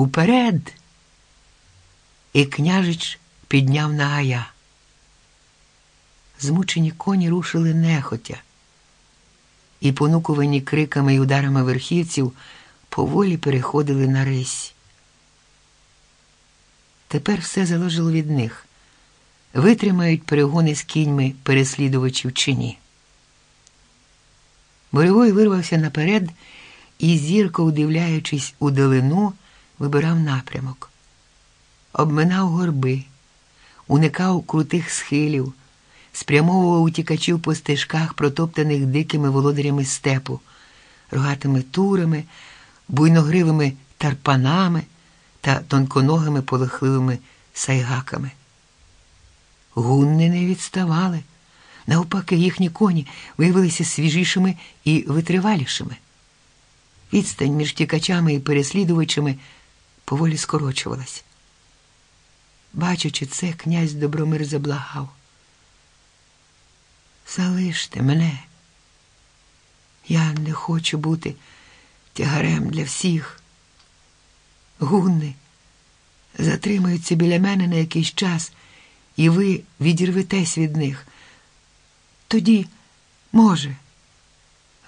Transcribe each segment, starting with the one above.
Уперед. І княжич підняв нагая. Змучені коні рушили нехотя, і, понукувані криками й ударами верхівців, поволі переходили на рись. Тепер все залежало від них витримають перегони з кіньми переслідувачів чи ні. Боревой вирвався наперед і, зірко удивляючись у долину, вибирав напрямок, обминав горби, уникав крутих схилів, спрямовував утікачів по стежках, протоптаних дикими володарями степу, рогатими турами, буйногривими тарпанами та тонконогими полохливими сайгаками. Гунни не відставали. Навпаки, їхні коні виявилися свіжішими і витривалішими. Відстань між тікачами і переслідувачами поволі скорочувалась. Бачачи це, князь Добромир заблагав. Залиште мене. Я не хочу бути тягарем для всіх. Гунни затримаються біля мене на якийсь час і ви відірветесь від них. Тоді, може,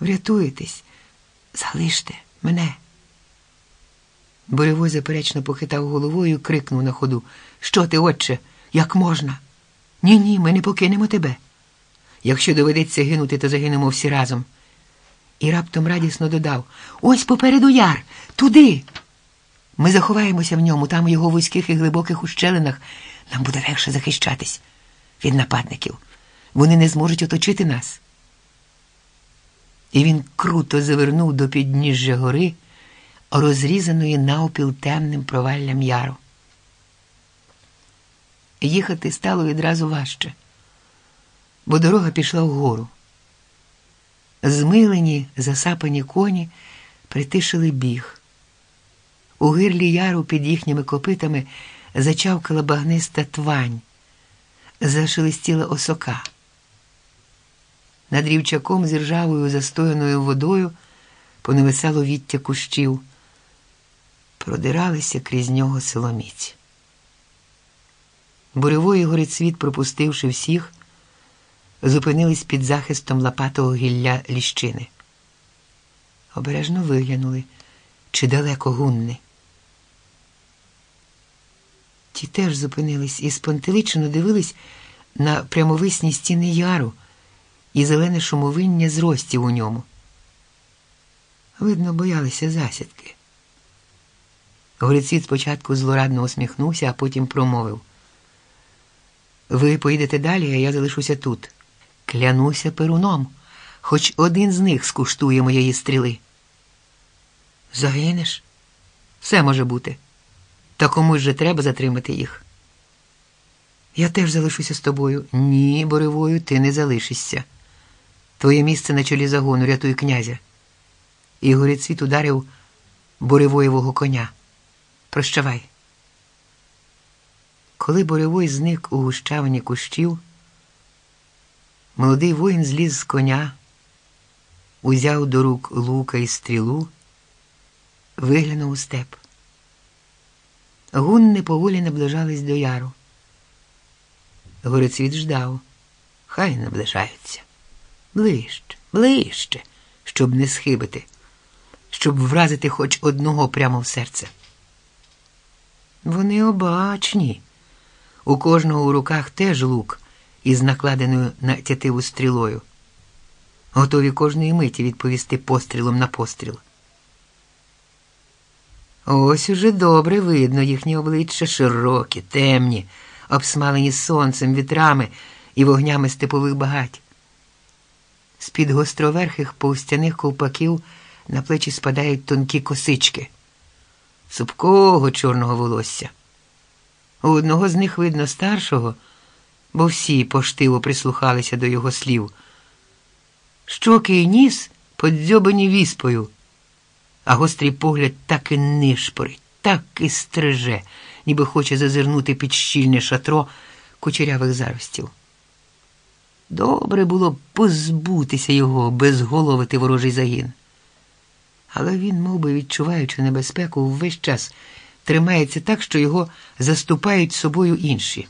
врятуєтесь, залиште мене. Боревой заперечно похитав головою і крикнув на ходу Що ти, отче, як можна? Ні, ні, ми не покинемо тебе. Якщо доведеться гинути, то загинемо всі разом. І раптом радісно додав Ось попереду яр, туди. Ми заховаємося в ньому, там у його вузьких і глибоких ущелинах. Нам буде легше захищатись від нападників. Вони не зможуть оточити нас. І він круто завернув до підніжжя гори, розрізаної навпіл темним проваллям яру. Їхати стало відразу важче, бо дорога пішла вгору. Змилені, засапані коні притишили біг. У гирлі яру під їхніми копитами зачавкала багниста твань, зашелестіла осока. Над рівчаком з ржавою застояною водою поневисало віття кущів, продиралися крізь нього силоміць. Буревої горицвіт, пропустивши всіх, зупинились під захистом лопатого гілля ліщини. Обережно виглянули, чи далеко гунни. Ті теж зупинились і спонтеличено дивились на прямовисні стіни яру і зелене шумовиння зростів у ньому. Видно, боялися засідки. Горицвіт спочатку злорадно усміхнувся, а потім промовив. Ви поїдете далі, а я залишуся тут. Клянуся перуном, хоч один з них скуштує моєї стріли. Загинеш? Все може бути. Та комусь же треба затримати їх. Я теж залишуся з тобою. Ні, Боревою, ти не залишишся. Твоє місце на чолі загону, рятуй князя. І горецвіт ударив Боревоєвого коня. Прощавай. Коли Боревой зник у гущавині кущів, молодий воїн зліз з коня, узяв до рук лука і стрілу, виглянув у степ. Гунни поволі наближались до яру. Горецвіт ждав, хай наближаються. Ближче, ближче, щоб не схибити, щоб вразити хоч одного прямо в серце. Вони обачні. У кожного у руках теж лук із накладеною на тятиву стрілою. Готові кожної миті відповісти пострілом на постріл. Ось уже добре видно їхні обличчя широкі, темні, обсмалені сонцем, вітрами і вогнями степових багать. З-під гостроверхих повстяних ковпаків на плечі спадають тонкі косички, супкого чорного волосся. У одного з них видно старшого, бо всі поштиво прислухалися до його слів. Щоки і ніс подзьобані віспою а гострий погляд так і нишпорить, так і стриже, ніби хоче зазирнути під щільне шатро кучерявих заростів. Добре було позбутися його, безголовити ворожий загін але він, мов би, відчуваючи небезпеку, весь час тримається так, що його заступають собою інші.